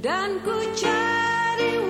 dan ku cari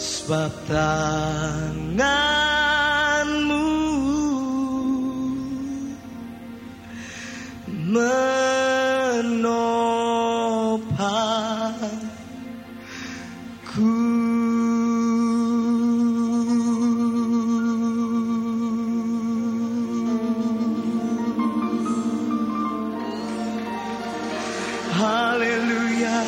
Sebab tanganmu menopangku Hallelujah.